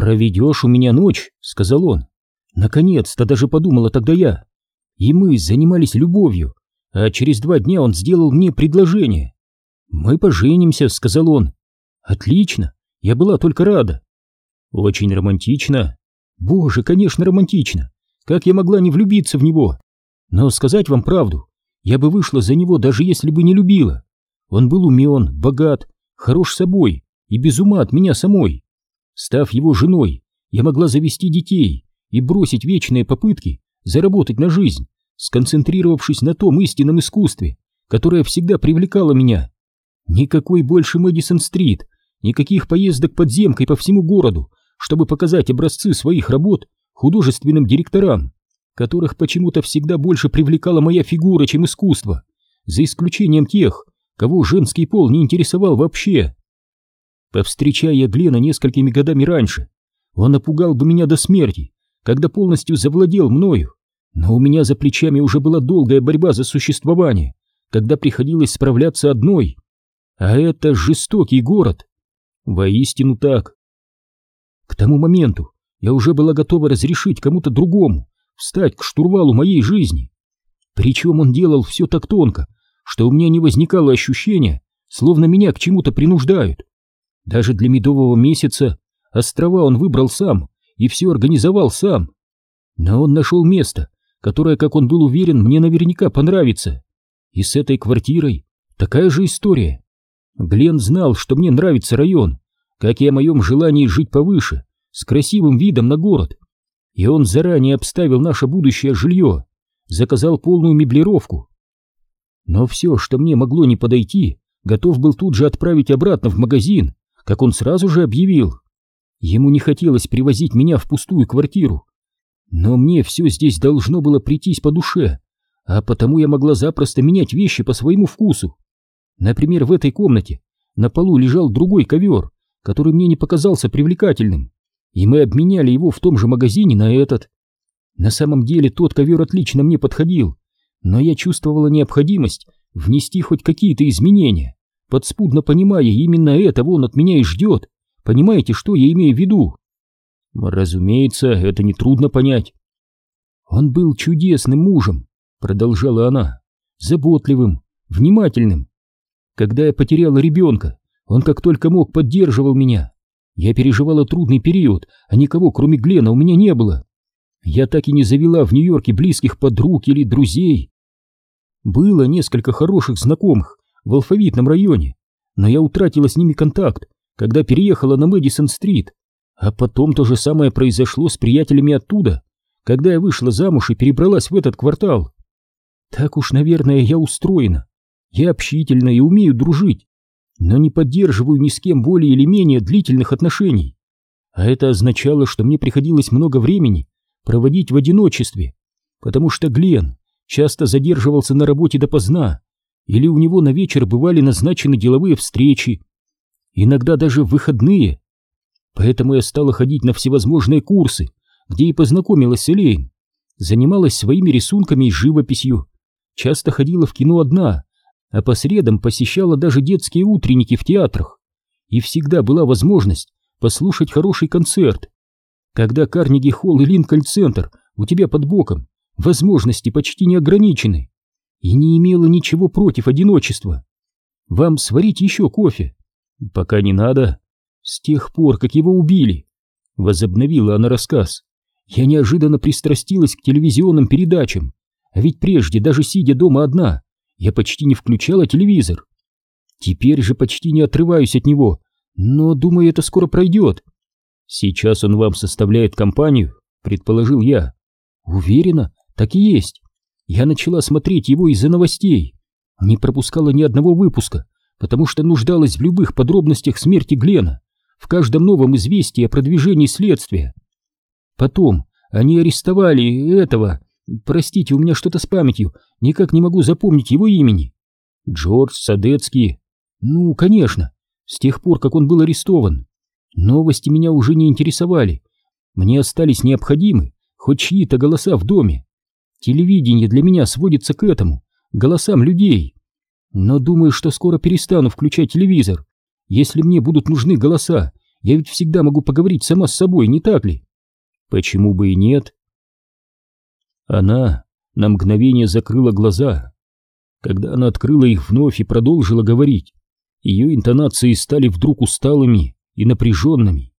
«Проведешь у меня ночь», — сказал он. Наконец-то даже подумала тогда я. И мы занимались любовью, а через два дня он сделал мне предложение. «Мы поженимся», — сказал он. «Отлично, я была только рада». «Очень романтично». «Боже, конечно, романтично. Как я могла не влюбиться в него? Но сказать вам правду, я бы вышла за него, даже если бы не любила. Он был умен, богат, хорош собой и без ума от меня самой. Став его женой, я могла завести детей и бросить вечные попытки заработать на жизнь, сконцентрировавшись на том истинном искусстве, которое всегда привлекало меня. Никакой больше Мэдисон-стрит, никаких поездок подземкой по всему городу, чтобы показать образцы своих работ художественным директорам, которых почему-то всегда больше привлекала моя фигура, чем искусство, за исключением тех, кого женский пол не интересовал вообще. Повстречая Глена несколькими годами раньше, он напугал бы меня до смерти, когда полностью завладел мною, но у меня за плечами уже была долгая борьба за существование, когда приходилось справляться одной. А это жестокий город. Воистину так. К тому моменту я уже была готова разрешить кому-то другому встать к штурвалу моей жизни. Причем он делал все так тонко, что у меня не возникало ощущения, словно меня к чему-то принуждают. Даже для медового месяца острова он выбрал сам и все организовал сам. Но он нашел место, которое, как он был уверен, мне наверняка понравится. И с этой квартирой такая же история. Глен знал, что мне нравится район, как и о моем желании жить повыше, с красивым видом на город. И он заранее обставил наше будущее жилье, заказал полную меблировку. Но все, что мне могло не подойти, готов был тут же отправить обратно в магазин, как он сразу же объявил. Ему не хотелось привозить меня в пустую квартиру. Но мне все здесь должно было прийтись по душе, а потому я могла запросто менять вещи по своему вкусу. Например, в этой комнате на полу лежал другой ковер, который мне не показался привлекательным и мы обменяли его в том же магазине на этот. На самом деле тот ковер отлично мне подходил, но я чувствовала необходимость внести хоть какие-то изменения, подспудно понимая, именно этого он от меня и ждет. Понимаете, что я имею в виду? Разумеется, это нетрудно понять. Он был чудесным мужем, продолжала она, заботливым, внимательным. Когда я потеряла ребенка, он как только мог поддерживал меня, я переживала трудный период, а никого, кроме Глена, у меня не было. Я так и не завела в Нью-Йорке близких подруг или друзей. Было несколько хороших знакомых в алфавитном районе, но я утратила с ними контакт, когда переехала на Мэдисон-стрит. А потом то же самое произошло с приятелями оттуда, когда я вышла замуж и перебралась в этот квартал. Так уж, наверное, я устроена. Я общительна и умею дружить но не поддерживаю ни с кем более или менее длительных отношений. А это означало, что мне приходилось много времени проводить в одиночестве, потому что Глен часто задерживался на работе допоздна, или у него на вечер бывали назначены деловые встречи, иногда даже выходные. Поэтому я стала ходить на всевозможные курсы, где и познакомилась с Элейн, занималась своими рисунками и живописью, часто ходила в кино одна, а по средам посещала даже детские утренники в театрах. И всегда была возможность послушать хороший концерт. Когда Карнеги Холл и Линкольн-центр у тебя под боком, возможности почти не ограничены. И не имела ничего против одиночества. Вам сварить еще кофе? Пока не надо. С тех пор, как его убили, возобновила она рассказ, я неожиданно пристрастилась к телевизионным передачам, а ведь прежде, даже сидя дома одна, я почти не включала телевизор. Теперь же почти не отрываюсь от него, но думаю, это скоро пройдет. Сейчас он вам составляет компанию, предположил я. Уверена, так и есть. Я начала смотреть его из-за новостей. Не пропускала ни одного выпуска, потому что нуждалась в любых подробностях смерти Глена, в каждом новом известии о продвижении следствия. Потом они арестовали этого, Простите, у меня что-то с памятью, никак не могу запомнить его имени. Джордж Садецкий. Ну, конечно, с тех пор, как он был арестован. Новости меня уже не интересовали. Мне остались необходимы хоть чьи-то голоса в доме. Телевидение для меня сводится к этому, голосам людей. Но думаю, что скоро перестану включать телевизор, если мне будут нужны голоса Я ведь всегда могу поговорить сама с собой, не так ли? Почему бы и нет? Она на мгновение закрыла глаза. Когда она открыла их вновь и продолжила говорить, ее интонации стали вдруг усталыми и напряженными.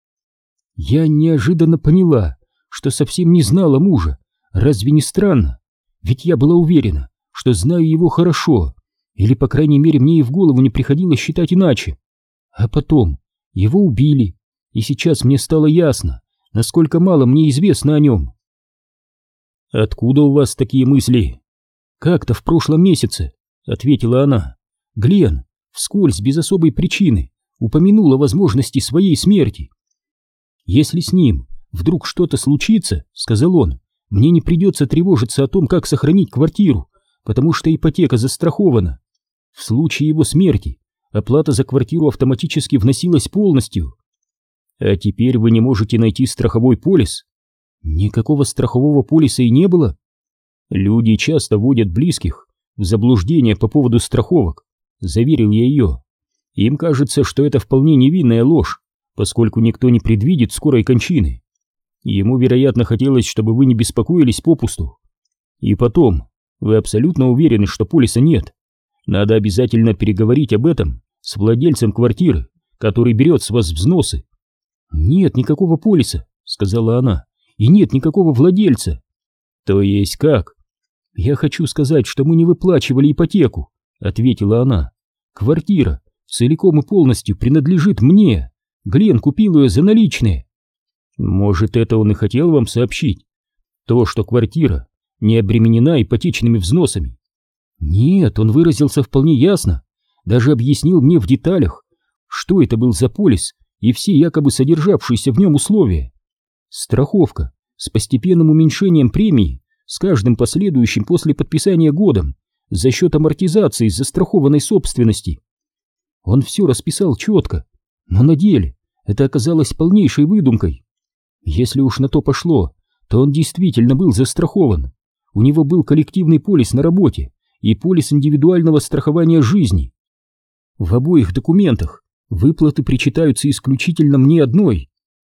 Я неожиданно поняла, что совсем не знала мужа. Разве не странно? Ведь я была уверена, что знаю его хорошо, или, по крайней мере, мне и в голову не приходилось считать иначе. А потом его убили, и сейчас мне стало ясно, насколько мало мне известно о нем. «Откуда у вас такие мысли?» «Как-то в прошлом месяце», — ответила она. «Глен, вскользь, без особой причины, упомянул о возможности своей смерти. Если с ним вдруг что-то случится, — сказал он, — мне не придется тревожиться о том, как сохранить квартиру, потому что ипотека застрахована. В случае его смерти оплата за квартиру автоматически вносилась полностью. А теперь вы не можете найти страховой полис? Никакого страхового полиса и не было. Люди часто вводят близких в заблуждение по поводу страховок, заверил я ее. Им кажется, что это вполне невинная ложь, поскольку никто не предвидит скорой кончины. Ему, вероятно, хотелось, чтобы вы не беспокоились попусту. И потом, вы абсолютно уверены, что полиса нет. Надо обязательно переговорить об этом с владельцем квартиры, который берет с вас взносы. Нет никакого полиса, сказала она, и нет никакого владельца. То есть как? Я хочу сказать, что мы не выплачивали ипотеку, ответила она. Квартира целиком и полностью принадлежит мне. Глен купил ее за наличные. Может, это он и хотел вам сообщить? То, что квартира не обременена ипотечными взносами. Нет, он выразился вполне ясно, даже объяснил мне в деталях, что это был за полис и все якобы содержавшиеся в нем условия. Страховка с постепенным уменьшением премии с каждым последующим после подписания годом за счет амортизации застрахованной собственности. Он все расписал четко, но на деле это оказалось полнейшей выдумкой. Если уж на то пошло, то он действительно был застрахован. У него был коллективный полис на работе и полис индивидуального страхования жизни. В обоих документах выплаты причитаются исключительно мне одной,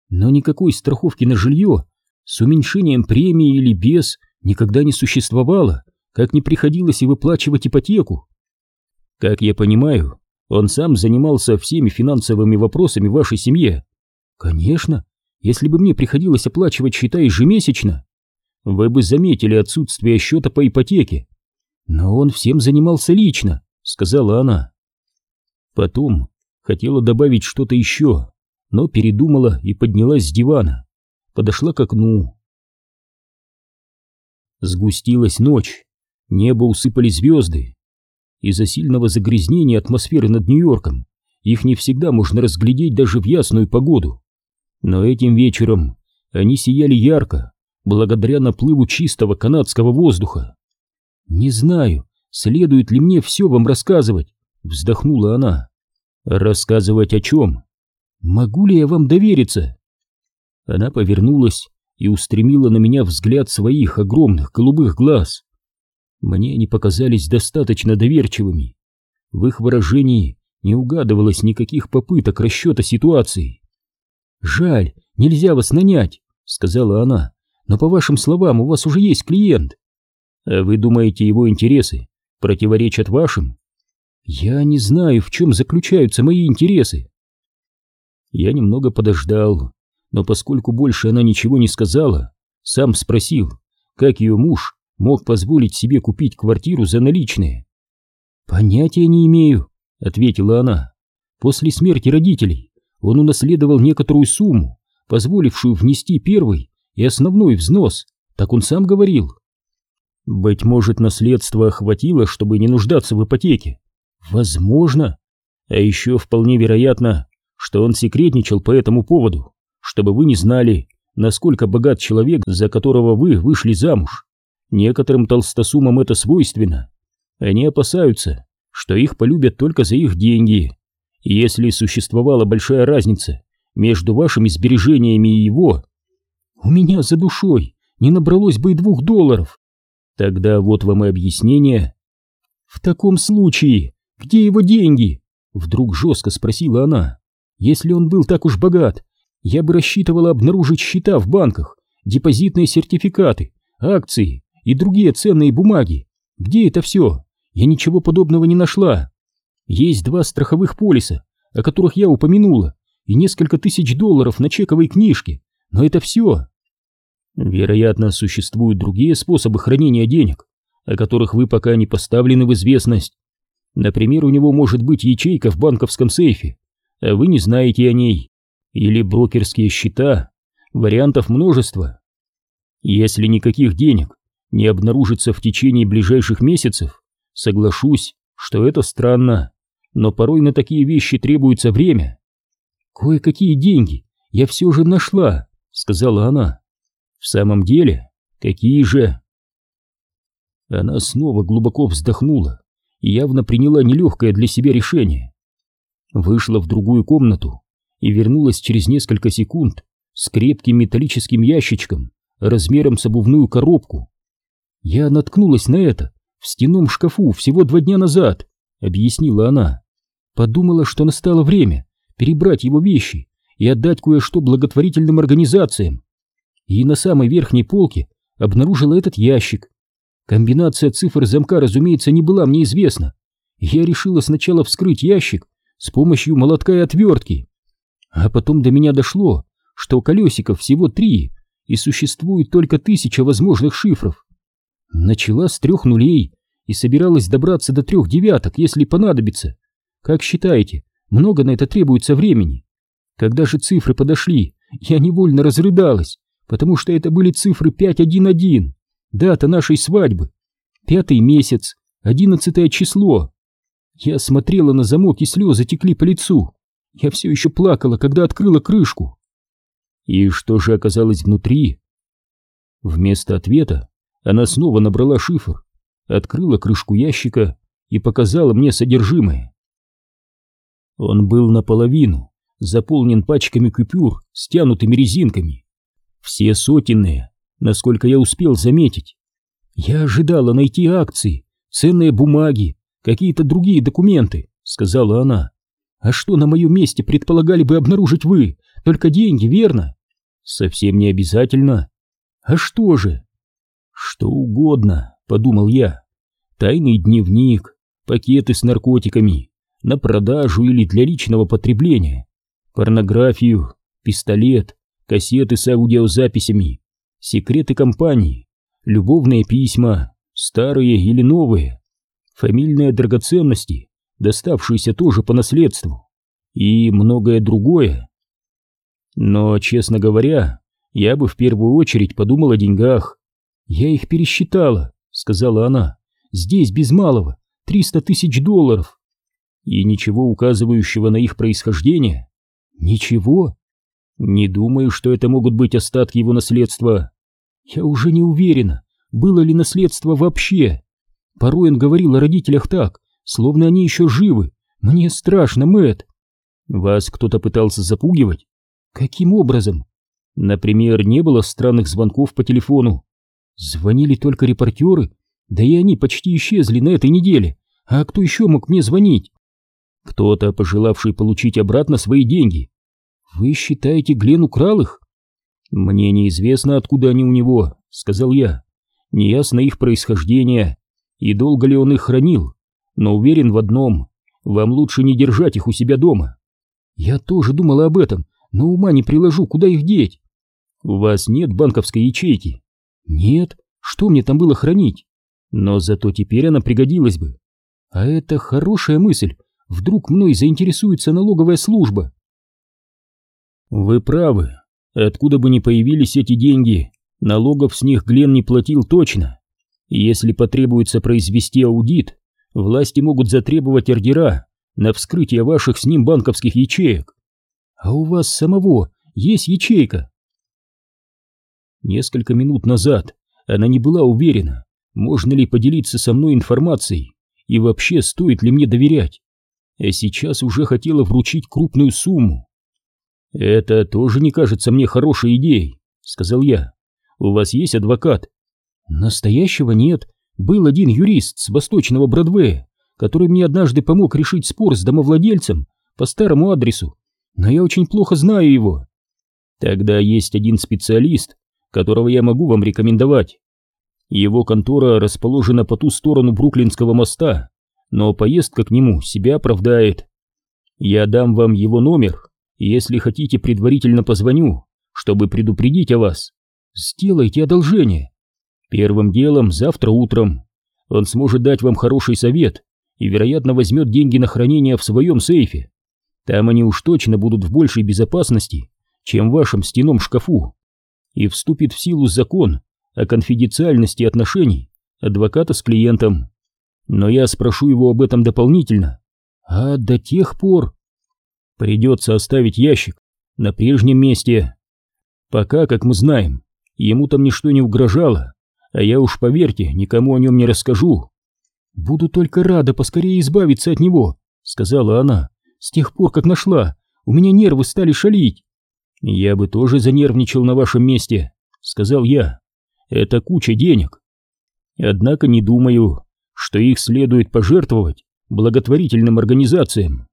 но никакой страховки на жилье с уменьшением премии или без никогда не существовало, как не приходилось и выплачивать ипотеку. Как я понимаю, он сам занимался всеми финансовыми вопросами вашей семье. Конечно, если бы мне приходилось оплачивать счета ежемесячно, вы бы заметили отсутствие счета по ипотеке. Но он всем занимался лично, сказала она. Потом хотела добавить что-то еще, но передумала и поднялась с дивана. Подошла к окну. Сгустилась ночь, небо усыпали звезды. Из-за сильного загрязнения атмосферы над Нью-Йорком их не всегда можно разглядеть даже в ясную погоду. Но этим вечером они сияли ярко, благодаря наплыву чистого канадского воздуха. «Не знаю, следует ли мне все вам рассказывать», — вздохнула она. «Рассказывать о чем? Могу ли я вам довериться?» Она повернулась и устремила на меня взгляд своих огромных голубых глаз. Мне они показались достаточно доверчивыми. В их выражении не угадывалось никаких попыток расчета ситуации. «Жаль, нельзя вас нанять», — сказала она, — «но по вашим словам у вас уже есть клиент». «А вы думаете, его интересы противоречат вашим?» «Я не знаю, в чем заключаются мои интересы». Я немного подождал, но поскольку больше она ничего не сказала, сам спросил, как ее муж мог позволить себе купить квартиру за наличные. «Понятия не имею», — ответила она. «После смерти родителей он унаследовал некоторую сумму, позволившую внести первый и основной взнос, так он сам говорил. Быть может, наследство хватило, чтобы не нуждаться в ипотеке. Возможно. А еще вполне вероятно, что он секретничал по этому поводу, чтобы вы не знали, насколько богат человек, за которого вы вышли замуж. Некоторым толстосумам это свойственно. Они опасаются, что их полюбят только за их деньги. Если существовала большая разница между вашими сбережениями и его, у меня за душой не набралось бы и двух долларов. Тогда вот вам и объяснение. В таком случае, где его деньги? Вдруг жестко спросила она. Если он был так уж богат, я бы рассчитывала обнаружить счета в банках, депозитные сертификаты, акции и другие ценные бумаги. Где это все? Я ничего подобного не нашла. Есть два страховых полиса, о которых я упомянула, и несколько тысяч долларов на чековой книжке, но это все. Вероятно, существуют другие способы хранения денег, о которых вы пока не поставлены в известность. Например, у него может быть ячейка в банковском сейфе, а вы не знаете о ней. Или брокерские счета. Вариантов множество. Если никаких денег не обнаружится в течение ближайших месяцев, соглашусь, что это странно, но порой на такие вещи требуется время. Кое-какие деньги я все же нашла, сказала она. В самом деле, какие же? Она снова глубоко вздохнула и явно приняла нелегкое для себя решение. Вышла в другую комнату и вернулась через несколько секунд с крепким металлическим ящичком размером с обувную коробку. Я наткнулась на это в стенном шкафу всего два дня назад, объяснила она. Подумала, что настало время перебрать его вещи и отдать кое-что благотворительным организациям. И на самой верхней полке обнаружила этот ящик. Комбинация цифр замка, разумеется, не была мне известна. Я решила сначала вскрыть ящик с помощью молотка и отвертки. А потом до меня дошло, что колесиков всего три, и существует только тысяча возможных шифров. Начала с трех нулей и собиралась добраться до трех девяток, если понадобится. Как считаете, много на это требуется времени? Когда же цифры подошли, я невольно разрыдалась, потому что это были цифры 511, дата нашей свадьбы, пятый месяц, одиннадцатое число. Я смотрела на замок, и слезы текли по лицу. Я все еще плакала, когда открыла крышку. И что же оказалось внутри? Вместо ответа она снова набрала шифр, открыла крышку ящика и показала мне содержимое. Он был наполовину заполнен пачками купюр, стянутыми резинками. Все сотенные, насколько я успел заметить. Я ожидала найти акции, ценные бумаги, какие-то другие документы, сказала она. А что на моем месте предполагали бы обнаружить вы? Только деньги, верно? Совсем не обязательно. А что же? Что угодно, подумал я. Тайный дневник, пакеты с наркотиками, на продажу или для личного потребления, порнографию, пистолет, кассеты с аудиозаписями, секреты компании, любовные письма, старые или новые, фамильные драгоценности, доставшиеся тоже по наследству, и многое другое. Но, честно говоря, я бы в первую очередь подумал о деньгах. Я их пересчитала, сказала она. Здесь без малого триста тысяч долларов. И ничего указывающего на их происхождение? Ничего? Не думаю, что это могут быть остатки его наследства. Я уже не уверена, было ли наследство вообще. Порой он говорил о родителях так, словно они еще живы. Мне страшно, Мэт. Вас кто-то пытался запугивать? Каким образом? Например, не было странных звонков по телефону. Звонили только репортеры, да и они почти исчезли на этой неделе. А кто еще мог мне звонить? Кто-то, пожелавший получить обратно свои деньги. Вы считаете, Глен украл их? Мне неизвестно, откуда они у него, сказал я. Неясно их происхождение и долго ли он их хранил но уверен в одном, вам лучше не держать их у себя дома. Я тоже думала об этом, но ума не приложу, куда их деть. У вас нет банковской ячейки? Нет, что мне там было хранить? Но зато теперь она пригодилась бы. А это хорошая мысль, вдруг мной заинтересуется налоговая служба. Вы правы, откуда бы ни появились эти деньги, налогов с них Глен не платил точно. Если потребуется произвести аудит, власти могут затребовать ордера на вскрытие ваших с ним банковских ячеек. А у вас самого есть ячейка? Несколько минут назад она не была уверена, можно ли поделиться со мной информацией и вообще стоит ли мне доверять. А сейчас уже хотела вручить крупную сумму. «Это тоже не кажется мне хорошей идеей», — сказал я. «У вас есть адвокат?» «Настоящего нет, был один юрист с восточного Бродвея, который мне однажды помог решить спор с домовладельцем по старому адресу. но я очень плохо знаю его. Тогда есть один специалист, которого я могу вам рекомендовать. Его контора расположена по ту сторону Бруклинского моста, но поездка к нему себя оправдает. Я дам вам его номер, если хотите, предварительно позвоню, чтобы предупредить о вас. Сделайте одолжение. Первым делом завтра утром. Он сможет дать вам хороший совет и, вероятно, возьмет деньги на хранение в своем сейфе. Там они уж точно будут в большей безопасности, чем в вашем стенном шкафу. И вступит в силу закон о конфиденциальности отношений адвоката с клиентом. Но я спрошу его об этом дополнительно. А до тех пор придется оставить ящик на прежнем месте. Пока, как мы знаем, ему там ничто не угрожало, а я уж, поверьте, никому о нем не расскажу. «Буду только рада поскорее избавиться от него», — сказала она. «С тех пор, как нашла, у меня нервы стали шалить». «Я бы тоже занервничал на вашем месте», — сказал я. «Это куча денег. Однако не думаю, что их следует пожертвовать благотворительным организациям».